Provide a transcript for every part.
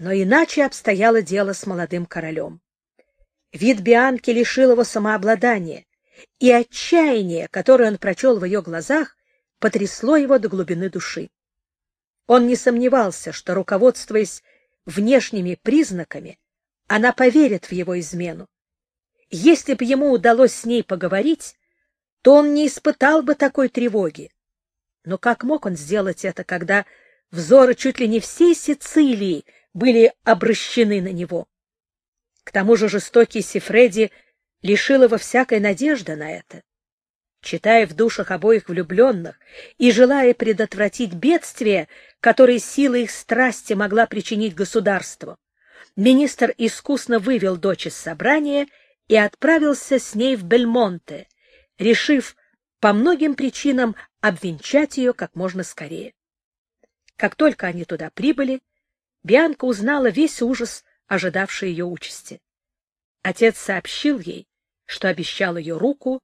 Но иначе обстояло дело с молодым королем. Вид Бианки лишил его самообладания, и отчаяние, которое он прочел в ее глазах, потрясло его до глубины души. Он не сомневался, что, руководствуясь внешними признаками, она поверит в его измену. Если бы ему удалось с ней поговорить, то он не испытал бы такой тревоги. Но как мог он сделать это, когда взоры чуть ли не всей Сицилии были обращены на него? К тому же жестокий Сифреди лишил его всякой надежды на это. Читая в душах обоих влюбленных и желая предотвратить бедствие, которое сила их страсти могла причинить государству, министр искусно вывел дочь из собрания и отправился с ней в Бельмонте, решив по многим причинам обвенчать ее как можно скорее. Как только они туда прибыли, Бианка узнала весь ужас, ожидавший ее участи. Отец сообщил ей, что обещал ее руку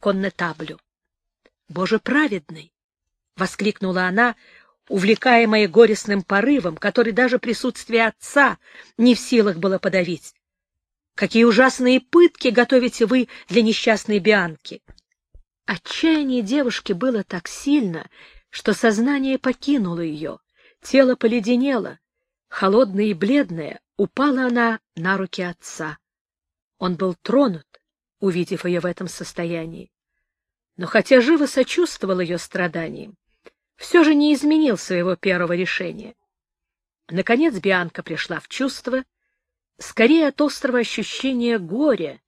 коннетаблю. — Боже праведный! — воскликнула она, увлекаемая горестным порывом, который даже присутствие отца не в силах было подавить. Какие ужасные пытки готовите вы для несчастной Бианки! Отчаяние девушки было так сильно, что сознание покинуло ее, тело поледенело, холодная и бледная, упала она на руки отца. Он был тронут, увидев ее в этом состоянии. Но хотя живо сочувствовал ее страданиям, все же не изменил своего первого решения. Наконец Бианка пришла в чувство, скорее от острого ощущения горя,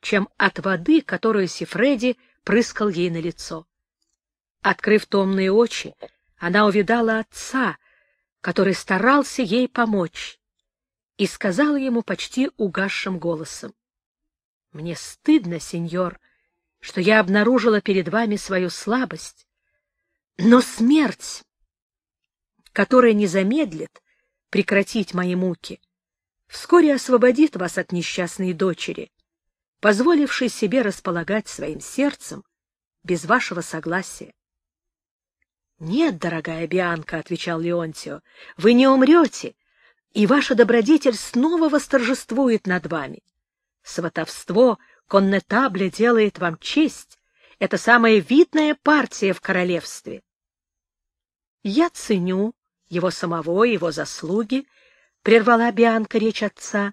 чем от воды, которую Сифреди прыскал ей на лицо. Открыв томные очи, она увидала отца, который старался ей помочь, и сказала ему почти угасшим голосом. — Мне стыдно, сеньор, что я обнаружила перед вами свою слабость, но смерть, которая не замедлит прекратить мои муки, вскоре освободит вас от несчастной дочери, позволившей себе располагать своим сердцем без вашего согласия. — Нет, дорогая Бианка, — отвечал Леонтио, — вы не умрете, и ваша добродетель снова восторжествует над вами. Сватовство коннетабля делает вам честь, это самая видная партия в королевстве. Я ценю его самого, его заслуги, — прервала Бианка речь отца.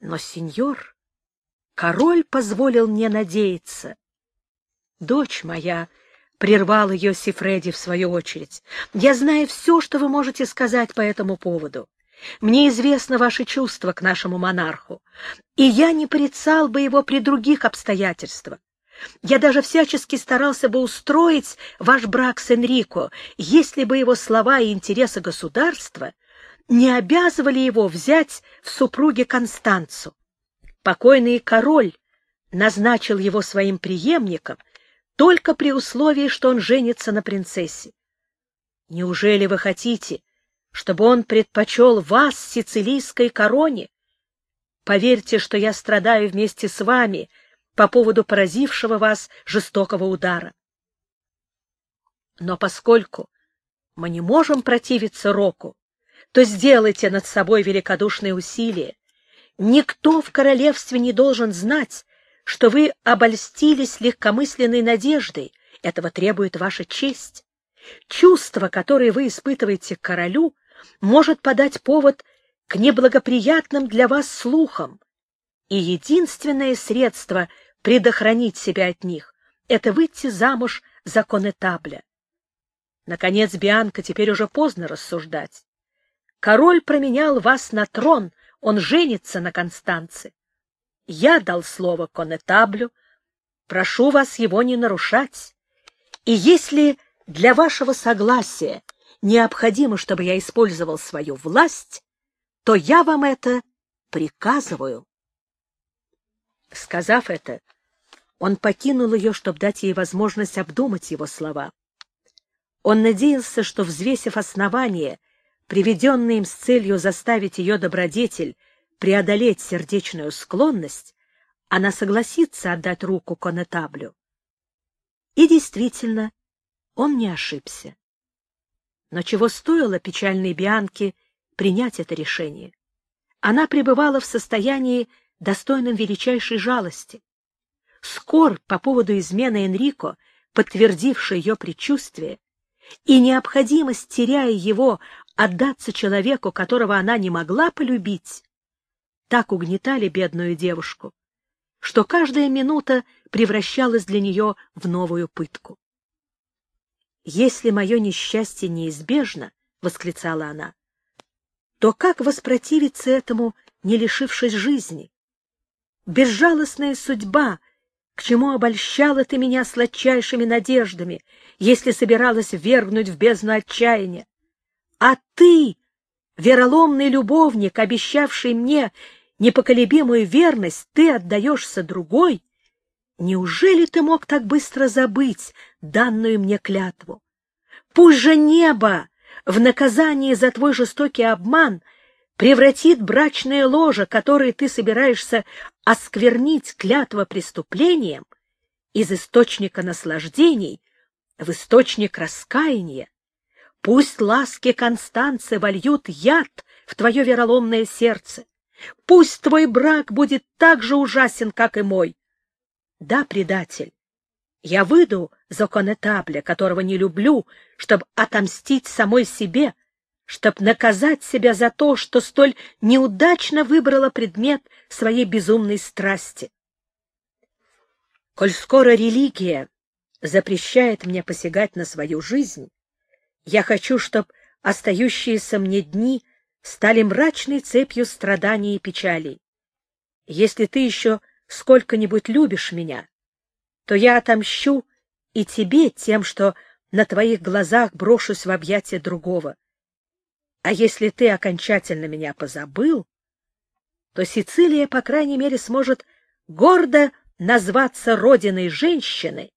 Но, сеньор, король позволил мне надеяться. Дочь моя, — прервал ее Сифреди в свою очередь, — я знаю все, что вы можете сказать по этому поводу. Мне известно ваше чувство к нашему монарху, и я не порицал бы его при других обстоятельствах. Я даже всячески старался бы устроить ваш брак с Энрико, если бы его слова и интересы государства не обязывали его взять в супруге Констанцу. Покойный король назначил его своим преемником только при условии, что он женится на принцессе. Неужели вы хотите, чтобы он предпочел вас сицилийской короне? Поверьте, что я страдаю вместе с вами — по поводу поразившего вас жестокого удара. Но поскольку мы не можем противиться Року, то сделайте над собой великодушные усилия. Никто в королевстве не должен знать, что вы обольстились легкомысленной надеждой. Этого требует ваша честь. Чувство, которое вы испытываете к королю, может подать повод к неблагоприятным для вас слухам. И единственное средство — предохранить себя от них — это выйти замуж за конетабля. Наконец, Бианка, теперь уже поздно рассуждать. Король променял вас на трон, он женится на Констанце. Я дал слово конетаблю, прошу вас его не нарушать. И если для вашего согласия необходимо, чтобы я использовал свою власть, то я вам это приказываю. Сказав это, он покинул ее, чтобы дать ей возможность обдумать его слова. Он надеялся, что, взвесив основания, приведенные им с целью заставить ее добродетель преодолеть сердечную склонность, она согласится отдать руку конетаблю. И действительно, он не ошибся. Но чего стоило печальной Бианке принять это решение. Она пребывала в состоянии, достойном величайшей жалости. Скорбь по поводу измены Энрико, подтвердившая ее предчувствие, и необходимость, теряя его, отдаться человеку, которого она не могла полюбить, так угнетали бедную девушку, что каждая минута превращалась для нее в новую пытку. «Если мое несчастье неизбежно, — восклицала она, — то как воспротивиться этому, не лишившись жизни? Безжалостная судьба, к чему обольщала ты меня сладчайшими надеждами, если собиралась вергнуть в бездну отчаяния? А ты, вероломный любовник, обещавший мне непоколебимую верность, ты отдаешься другой? Неужели ты мог так быстро забыть данную мне клятву? Пусть же небо в наказание за твой жестокий обман превратит брачное ложе, которое ты собираешься осквернить клятва преступлением, из источника наслаждений в источник раскаяния. Пусть ласки Констанции вольют яд в твое вероломное сердце. Пусть твой брак будет так же ужасен, как и мой. Да, предатель, я выйду за конетабля, которого не люблю, чтобы отомстить самой себе, чтобы наказать себя за то, что столь неудачно выбрала предмет своей безумной страсти. Коль скоро религия запрещает мне посягать на свою жизнь, я хочу, чтобы остающиеся мне дни стали мрачной цепью страданий и печалей. Если ты еще сколько-нибудь любишь меня, то я отомщу и тебе тем, что на твоих глазах брошусь в объятия другого. А если ты окончательно меня позабыл, то Сицилия, по крайней мере, сможет гордо назваться родиной женщины,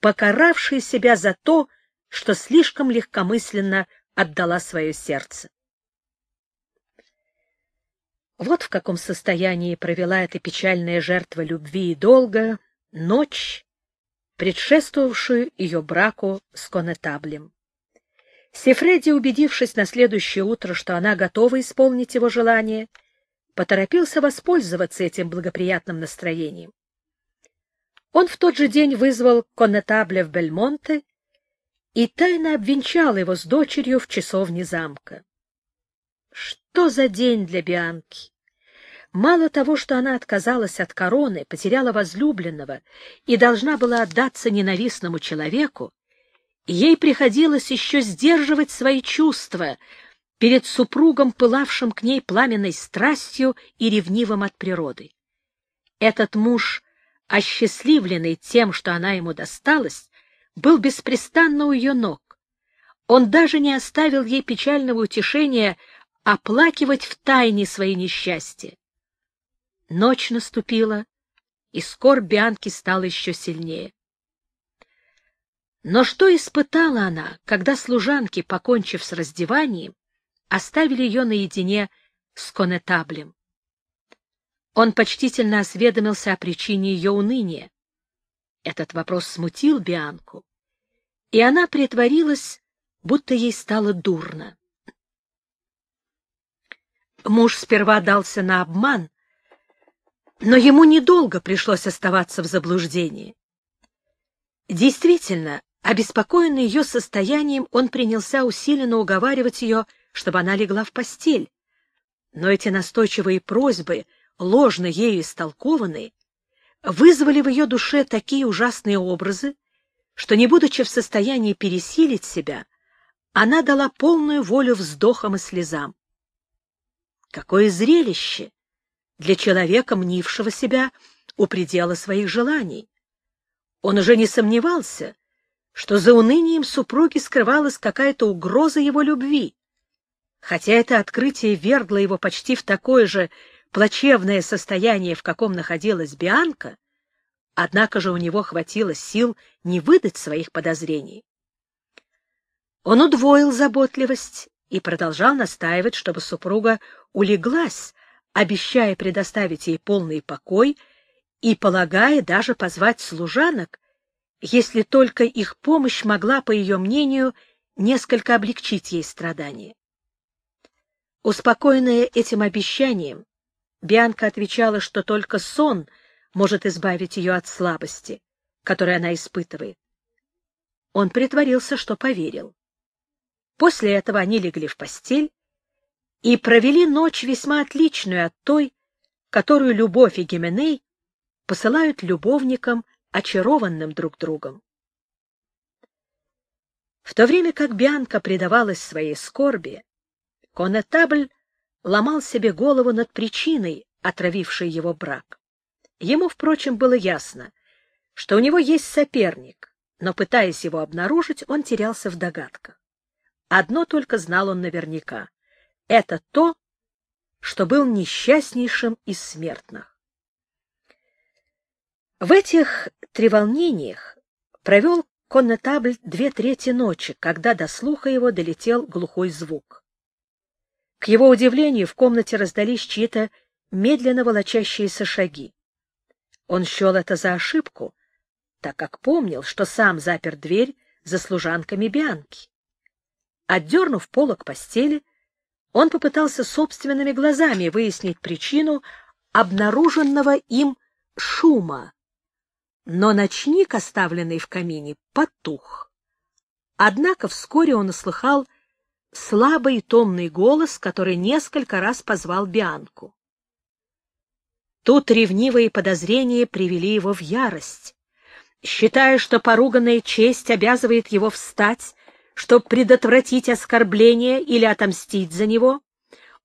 покаравшей себя за то, что слишком легкомысленно отдала свое сердце. Вот в каком состоянии провела эта печальная жертва любви и долга ночь, предшествовавшую ее браку с конетаблем. Сефреди, убедившись на следующее утро, что она готова исполнить его желание, поторопился воспользоваться этим благоприятным настроением. Он в тот же день вызвал коннетабля в Бельмонте и тайно обвенчал его с дочерью в часовне замка. Что за день для Бианки! Мало того, что она отказалась от короны, потеряла возлюбленного и должна была отдаться ненавистному человеку, ей приходилось еще сдерживать свои чувства перед супругом, пылавшим к ней пламенной страстью и ревнивым от природы. Этот муж, осчастливленный тем, что она ему досталась, был беспрестанно у ее ног. Он даже не оставил ей печального утешения оплакивать в тайне свои несчастья. Ночь наступила, и скорбь Бианки стала еще сильнее. Но что испытала она, когда служанки, покончив с раздеванием, оставили ее наедине с конетаблем? Он почтительно осведомился о причине ее уныния. Этот вопрос смутил Бианку, и она притворилась, будто ей стало дурно. Муж сперва дался на обман, но ему недолго пришлось оставаться в заблуждении. Действительно, обеспокоенный ее состоянием, он принялся усиленно уговаривать ее, чтобы она легла в постель. Но эти настойчивые просьбы, ложно ею истолкованные, вызвали в ее душе такие ужасные образы, что, не будучи в состоянии пересилить себя, она дала полную волю вздохам и слезам. Какое зрелище! для человека, мнившего себя у предела своих желаний. Он уже не сомневался, что за унынием супруги скрывалась какая-то угроза его любви. Хотя это открытие вергло его почти в такое же плачевное состояние, в каком находилась Бианка, однако же у него хватило сил не выдать своих подозрений. Он удвоил заботливость и продолжал настаивать, чтобы супруга улеглась, обещая предоставить ей полный покой и полагая даже позвать служанок, если только их помощь могла, по ее мнению, несколько облегчить ей страдания. Успокоенная этим обещанием, Бианка отвечала, что только сон может избавить ее от слабости, которую она испытывает. Он притворился, что поверил. После этого они легли в постель и провели ночь весьма отличную от той, которую Любовь и Гименей посылают любовникам, очарованным друг другом. В то время как Бианка предавалась своей скорби, Конетабль ломал себе голову над причиной, отравившей его брак. Ему, впрочем, было ясно, что у него есть соперник, но, пытаясь его обнаружить, он терялся в догадках. Одно только знал он наверняка — это то, что был несчастнейшим из смертных. В этих треволнениях провел коннетабль две трети ночи, когда до слуха его долетел глухой звук. К его удивлению в комнате раздались чьи-то медленно волочащиеся шаги. Он счел это за ошибку, так как помнил, что сам запер дверь за служанками Бианки. Отдернув полок постели, он попытался собственными глазами выяснить причину обнаруженного им шума. Но ночник, оставленный в камине, потух. Однако вскоре он услыхал слабый и томный голос, который несколько раз позвал Бианку. Тут ревнивые подозрения привели его в ярость. Считая, что поруганная честь обязывает его встать, чтобы предотвратить оскорбление или отомстить за него,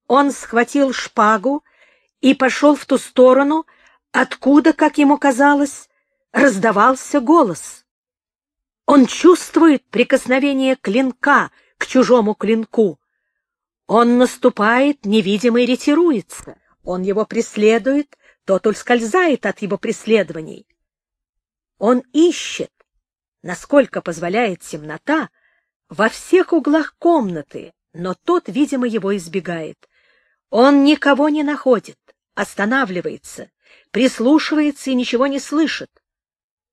он схватил шпагу и пошел в ту сторону, откуда, как ему казалось, раздавался голос. Он чувствует прикосновение клинка к чужому клинку. Он наступает, невидимый ретируется. Он его преследует, тот ускользает от его преследований. Он ищет, насколько позволяет темнота, во всех углах комнаты, но тот, видимо, его избегает. Он никого не находит, останавливается, прислушивается и ничего не слышит.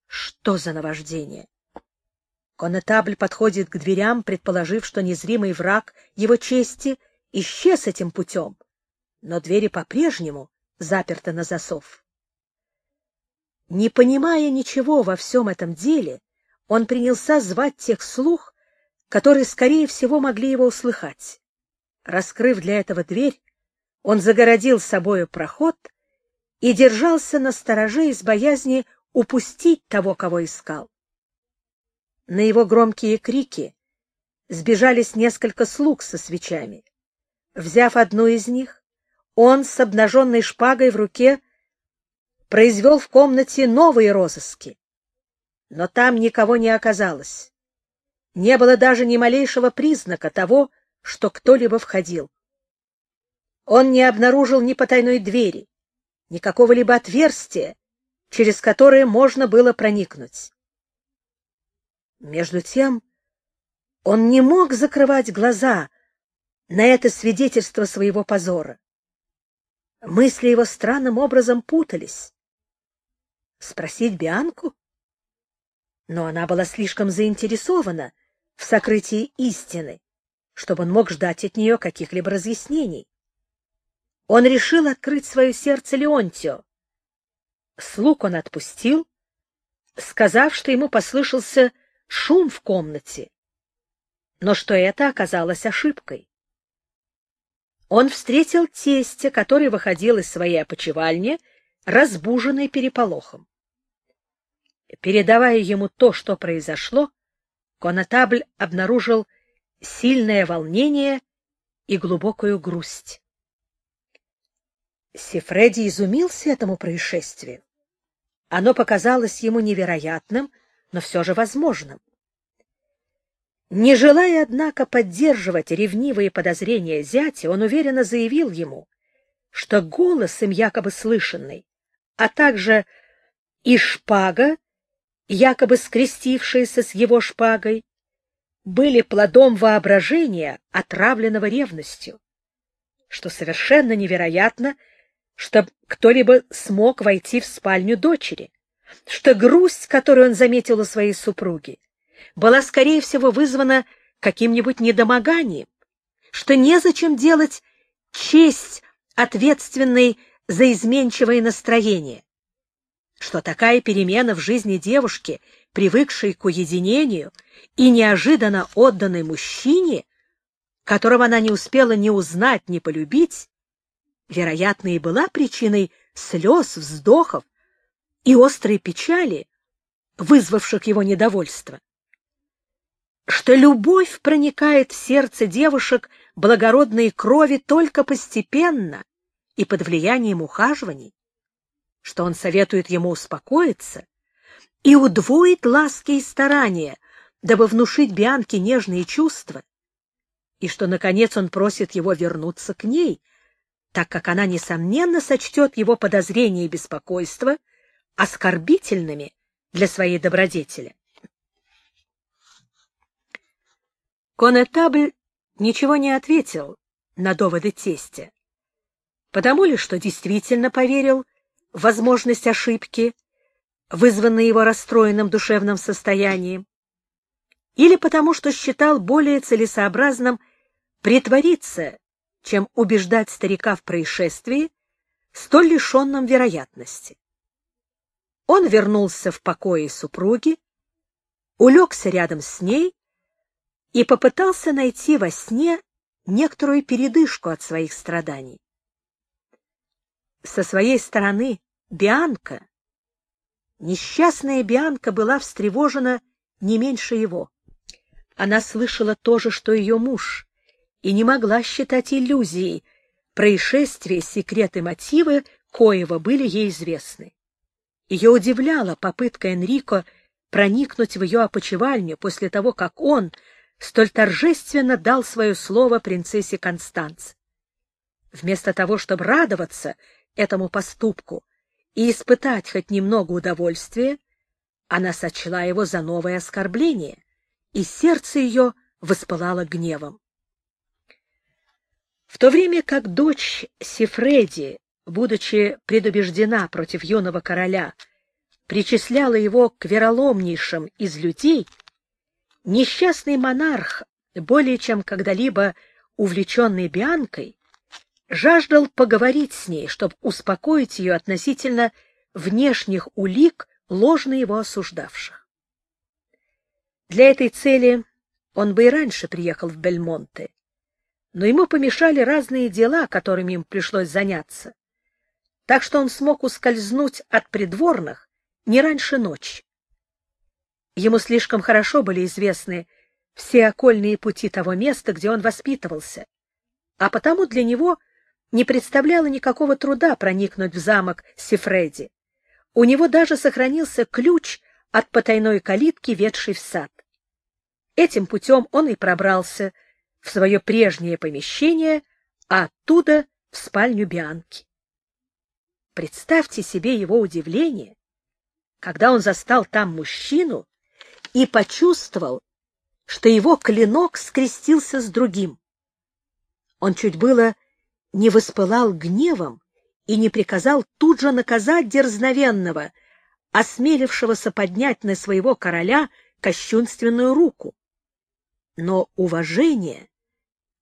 Что за наваждение? Конетабль подходит к дверям, предположив, что незримый враг его чести исчез этим путем, но двери по-прежнему заперта на засов. Не понимая ничего во всем этом деле, он принялся звать тех слух, которые, скорее всего, могли его услыхать. Раскрыв для этого дверь, он загородил собою проход и держался на стороже из боязни упустить того, кого искал. На его громкие крики сбежались несколько слуг со свечами. Взяв одну из них, он с обнаженной шпагой в руке произвел в комнате новые розыски. Но там никого не оказалось. Не было даже ни малейшего признака того, что кто-либо входил. Он не обнаружил ни потайной двери, ни какого-либо отверстия, через которое можно было проникнуть. Между тем он не мог закрывать глаза на это свидетельство своего позора. Мысли его странным образом путались. Спросить Бианку? Но она была слишком заинтересована в сокрытии истины, чтобы он мог ждать от нее каких-либо разъяснений. Он решил открыть свое сердце Леонтио. Слуг он отпустил, сказав, что ему послышался шум в комнате, но что это оказалось ошибкой он встретил тестя, который выходил из своей опочивальни, разбуженный переполохом. Передавая ему то, что произошло, Конотабль обнаружил сильное волнение и глубокую грусть. Сифреди изумился этому происшествию. Оно показалось ему невероятным, но все же возможным. Не желая, однако, поддерживать ревнивые подозрения зятя, он уверенно заявил ему, что голос им якобы слышанный, а также и шпага, якобы скрестившаяся с его шпагой, были плодом воображения, отравленного ревностью, что совершенно невероятно, что кто-либо смог войти в спальню дочери, что грусть, которую он заметил у своей супруги, была, скорее всего, вызвана каким-нибудь недомоганием, что незачем делать честь, ответственной за изменчивое настроение, что такая перемена в жизни девушки, привыкшей к уединению и неожиданно отданной мужчине, которого она не успела ни узнать, ни полюбить, вероятно, и была причиной слез, вздохов и острой печали, вызвавших его недовольство. Что любовь проникает в сердце девушек благородной крови только постепенно и под влиянием ухаживаний, что он советует ему успокоиться и удвоить ласки и старания, дабы внушить Бианке нежные чувства, и что, наконец, он просит его вернуться к ней, так как она, несомненно, сочтет его подозрения и беспокойства оскорбительными для своей добродетели. Конетабль ничего не ответил на доводы тестя, потому ли, что действительно поверил в возможность ошибки, вызванной его расстроенным душевным состоянием, или потому что считал более целесообразным притвориться, чем убеждать старика в происшествии, столь лишенном вероятности. Он вернулся в покое супруги, улегся рядом с ней и попытался найти во сне некоторую передышку от своих страданий. Со своей стороны Бианка, несчастная Бианка была встревожена не меньше его. Она слышала то же, что ее муж, и не могла считать иллюзией происшествия, секреты, мотивы, коего были ей известны. Ее удивляла попытка Энрико проникнуть в ее опочивальню после того, как он столь торжественно дал свое слово принцессе Констанц. Вместо того, чтобы радоваться этому поступку и испытать хоть немного удовольствия, она сочла его за новое оскорбление, и сердце ее воспылало гневом. В то время как дочь Сифреди, будучи предубеждена против юного короля, причисляла его к вероломнейшим из людей, несчастный монарх, более чем когда-либо увлеченный Бианкой, жаждал поговорить с ней, чтобы успокоить ее относительно внешних улик, ложно его осуждавших. Для этой цели он бы и раньше приехал в Бельмонте, но ему помешали разные дела, которыми им пришлось заняться, так что он смог ускользнуть от придворных не раньше ночи. Ему слишком хорошо были известны все окольные пути того места, где он воспитывался, а потому для него — не представляло никакого труда проникнуть в замок Сифреди. У него даже сохранился ключ от потайной калитки, ведшей в сад. Этим путем он и пробрался в свое прежнее помещение, а оттуда в спальню Бианки. Представьте себе его удивление, когда он застал там мужчину и почувствовал, что его клинок скрестился с другим. Он чуть было не воспылал гневом и не приказал тут же наказать дерзновенного, осмелившегося поднять на своего короля кощунственную руку. Но уважение,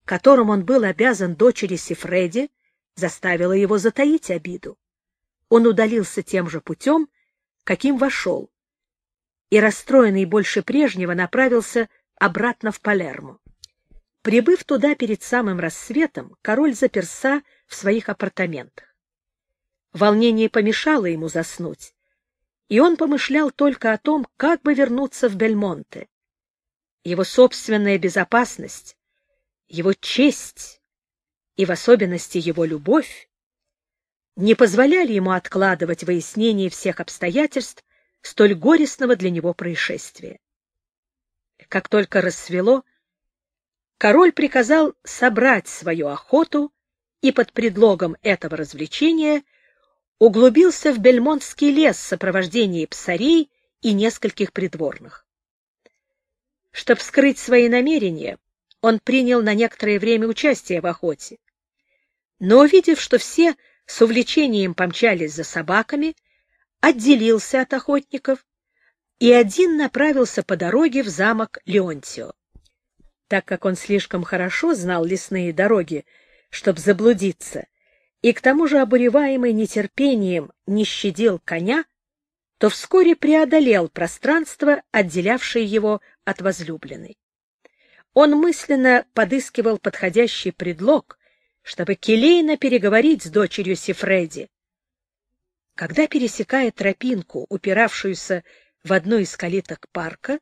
которым он был обязан дочери Сифреди, заставило его затаить обиду. Он удалился тем же путем, каким вошел, и, расстроенный больше прежнего, направился обратно в Палермо. Прибыв туда перед самым рассветом, король заперся в своих апартаментах. Волнение помешало ему заснуть, и он помышлял только о том, как бы вернуться в Бельмонте. Его собственная безопасность, его честь и в особенности его любовь не позволяли ему откладывать выяснение всех обстоятельств столь горестного для него происшествия. Как только рассвело, король приказал собрать свою охоту и под предлогом этого развлечения углубился в Бельмонтский лес в сопровождении псарей и нескольких придворных. Чтобы скрыть свои намерения, он принял на некоторое время участие в охоте. Но, увидев, что все с увлечением помчались за собаками, отделился от охотников и один направился по дороге в замок Леонтио. Так как он слишком хорошо знал лесные дороги, чтобы заблудиться, и к тому же обуреваемый нетерпением не щадил коня, то вскоре преодолел пространство, отделявшее его от возлюбленной. Он мысленно подыскивал подходящий предлог, чтобы келейно переговорить с дочерью Сифреди. Когда, пересекая тропинку, упиравшуюся в одну из калиток парка,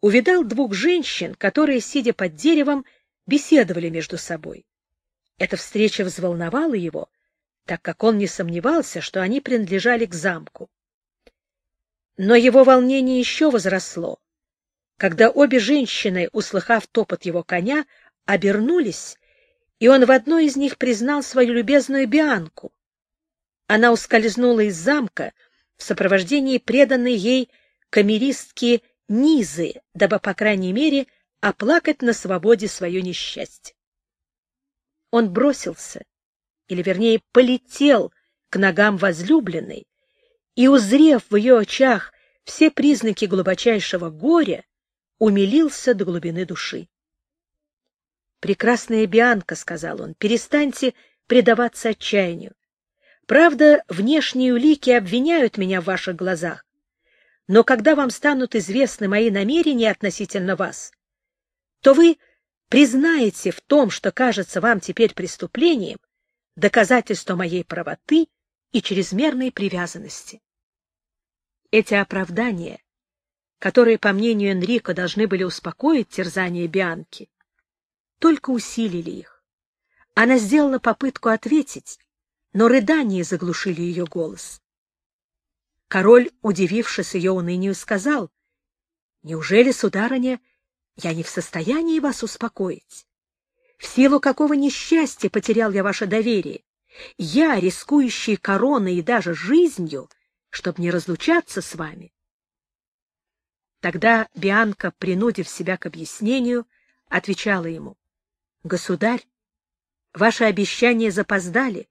увидал двух женщин, которые, сидя под деревом, беседовали между собой. Эта встреча взволновала его, так как он не сомневался, что они принадлежали к замку. Но его волнение еще возросло, когда обе женщины, услыхав топот его коня, обернулись, и он в одной из них признал свою любезную Бианку. Она ускользнула из замка в сопровождении преданной ей камеристки Низы, дабы, по крайней мере, оплакать на свободе свое несчастье. Он бросился, или, вернее, полетел к ногам возлюбленной, и, узрев в ее очах все признаки глубочайшего горя, умилился до глубины души. «Прекрасная Бианка», — сказал он, — «перестаньте предаваться отчаянию. Правда, внешние улики обвиняют меня в ваших глазах, но когда вам станут известны мои намерения относительно вас, то вы признаете в том, что кажется вам теперь преступлением, доказательство моей правоты и чрезмерной привязанности. Эти оправдания, которые, по мнению Энрико, должны были успокоить терзание Бианки, только усилили их. Она сделала попытку ответить, но рыдания заглушили ее голос. Король, удивившись ее унынию, сказал, «Неужели, сударыня, я не в состоянии вас успокоить? В силу какого несчастья потерял я ваше доверие? Я, рискующий короной и даже жизнью, чтобы не разлучаться с вами. Тогда Бианка, принудив себя к объяснению, отвечала ему, «Государь, ваши обещания запоздали.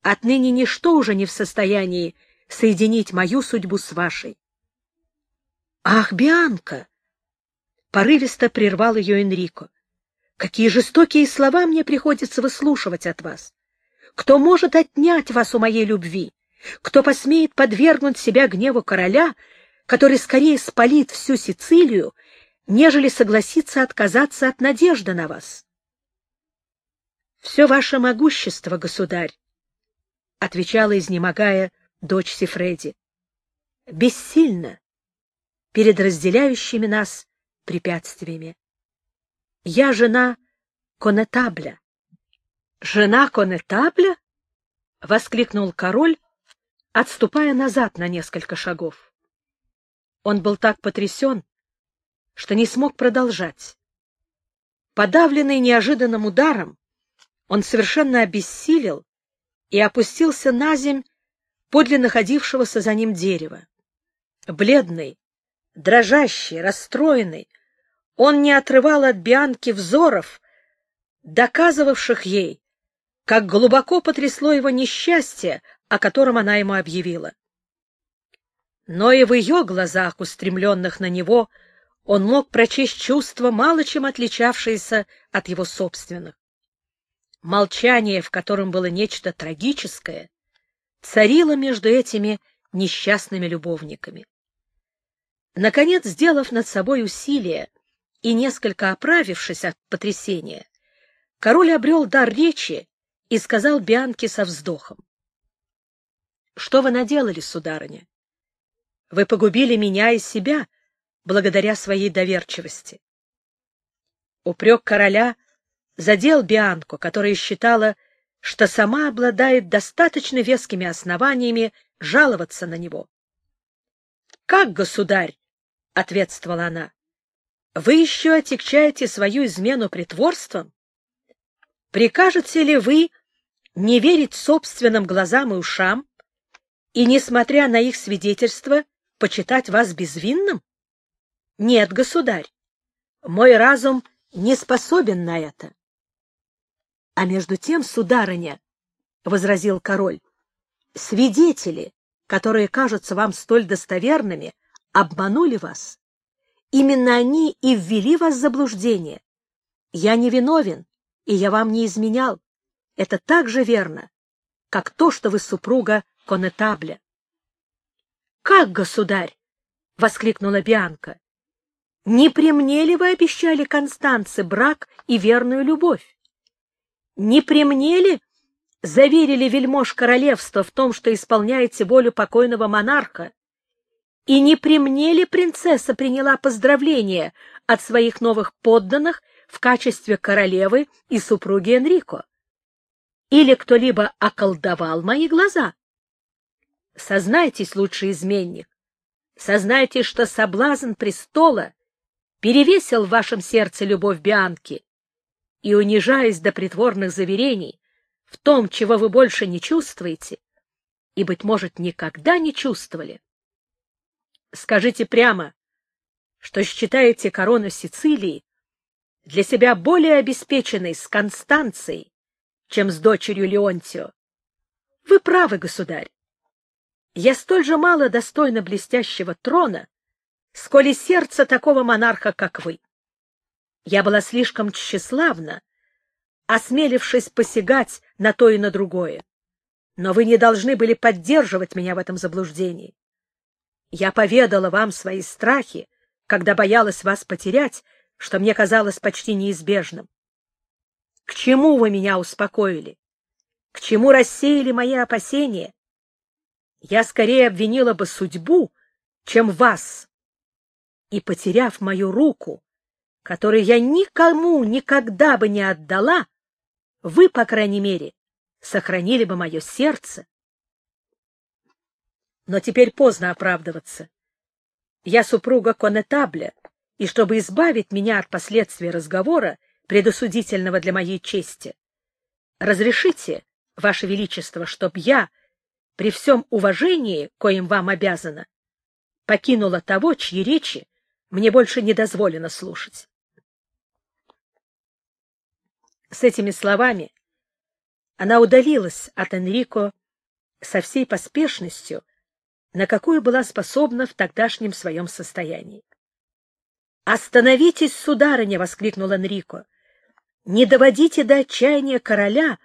Отныне ничто уже не в состоянии соединить мою судьбу с вашей». «Ах, Бианка!» — порывисто прервал ее Энрико. «Какие жестокие слова мне приходится выслушивать от вас! Кто может отнять вас у моей любви? Кто посмеет подвергнуть себя гневу короля, который скорее спалит всю Сицилию, нежели согласится отказаться от надежды на вас? — Все ваше могущество, государь, — отвечала, изнемогая, дочь Сифреди, — бессильно перед разделяющими нас препятствиями. Я жена конетабля. — Жена конетабля? — воскликнул король, отступая назад на несколько шагов. Он был так потрясен, что не смог продолжать. Подавленный неожиданным ударом, он совершенно обессилел и опустился на земь подле находившегося за ним дерева. Бледный, дрожащий, расстроенный, он не отрывал от Бианки взоров, доказывавших ей, как глубоко потрясло его несчастье, о котором она ему объявила. Но и в ее глазах, устремленных на него, он мог прочесть чувства, мало чем отличавшиеся от его собственных. Молчание, в котором было нечто трагическое, царило между этими несчастными любовниками. Наконец, сделав над собой усилие и несколько оправившись от потрясения, король обрел дар речи и сказал Бианке со вздохом. — Что вы наделали, сударыня? Вы погубили меня и себя благодаря своей доверчивости. Упрек короля задел Бианку, которая считала, что сама обладает достаточно вескими основаниями жаловаться на него. — Как, государь? — ответствовала она. Вы еще отягчаете свою измену притворством? Прикажете ли вы не верить собственным глазам и ушам и, несмотря на их свидетельства, почитать вас безвинным? Нет, государь, мой разум не способен на это. — А между тем, сударыня, — возразил король, — свидетели, которые кажутся вам столь достоверными, обманули вас. Именно они и ввели вас в заблуждение. Я не виновен, и я вам не изменял. это так же верно, как то, что вы супруга конетабля. — Как, государь? — воскликнула Бианка. — Не при мне ли вы обещали Констанце брак и верную любовь? Не при заверили вельмож королевства в том, что исполняете волю покойного монарха? И не при принцесса приняла поздравления от своих новых подданных в качестве королевы и супруги Энрико? Или кто-либо околдовал мои глаза? Сознайтесь, лучший изменник, сознайтесь, что соблазн престола перевесил в вашем сердце любовь Бианки, и, унижаясь до притворных заверений в том, чего вы больше не чувствуете, и, быть может, никогда не чувствовали, скажите прямо, что считаете корону Сицилии для себя более обеспеченной с Констанцией, чем с дочерью Леонтио. Вы правы, государь. Я столь же мало достойна блестящего трона, сколь и сердце такого монарха, как вы. Я была слишком тщеславна, осмелившись посягать на то и на другое. Но вы не должны были поддерживать меня в этом заблуждении. Я поведала вам свои страхи, когда боялась вас потерять, что мне казалось почти неизбежным. К чему вы меня успокоили? К чему рассеяли мои опасения? Я скорее обвинила бы судьбу, чем вас. И, потеряв мою руку, который я никому никогда бы не отдала, вы, по крайней мере, сохранили бы мое сердце. Но теперь поздно оправдываться. Я супруга конетабля, и чтобы избавить меня от последствий разговора, предосудительного для моей чести, разрешите, Ваше Величество, чтоб я, при всем уважении, коим вам обязана, покинула того, чьи речи мне больше не дозволено слушать. С этими словами она удалилась от Энрико со всей поспешностью, на какую была способна в тогдашнем своем состоянии. «Остановитесь, сударыня!» — воскликнул Энрико. «Не доводите до отчаяния короля,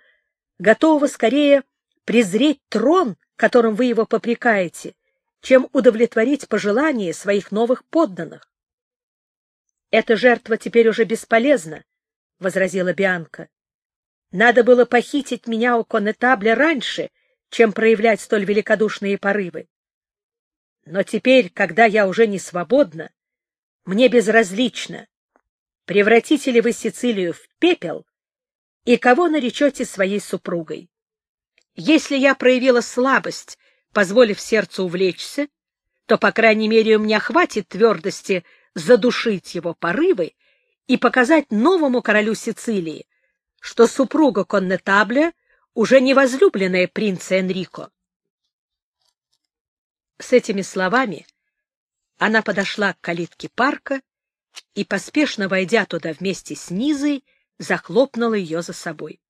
готового скорее презреть трон, которым вы его попрекаете, чем удовлетворить пожелания своих новых подданных». «Эта жертва теперь уже бесполезна», — возразила Бианка. «Надо было похитить меня у конетабля раньше, чем проявлять столь великодушные порывы. Но теперь, когда я уже не свободна, мне безразлично, превратите ли вы Сицилию в пепел и кого наречете своей супругой. Если я проявила слабость, позволив сердцу увлечься, то, по крайней мере, у меня хватит твердости задушить его порывы и показать новому королю Сицилии, что супруга Коннетабля уже не возлюбленная принца Энрико. С этими словами она подошла к калитке парка и, поспешно войдя туда вместе с Низой, захлопнула ее за собой.